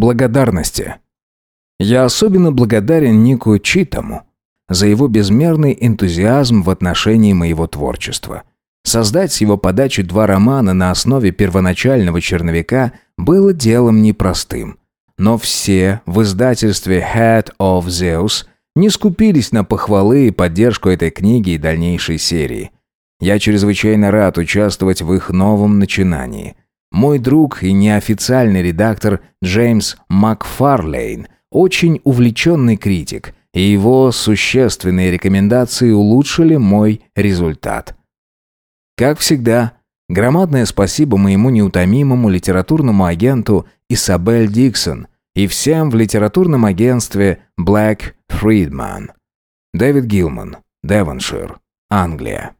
благодарности. Я особенно благодарен Нику Читому за его безмерный энтузиазм в отношении моего творчества. Создать с его подачи два романа на основе первоначального черновика было делом непростым. Но все в издательстве Head of Zeus не скупились на похвалы и поддержку этой книги и дальнейшей серии. Я чрезвычайно рад участвовать в их новом начинании. Мой друг и неофициальный редактор Джеймс Макфарлейн очень увлеченный критик, и его существенные рекомендации улучшили мой результат. Как всегда, громадное спасибо моему неутомимому литературному агенту Исабель Диксон и всем в литературном агентстве Black Friedman. Дэвид Гилман, Девоншир, Англия.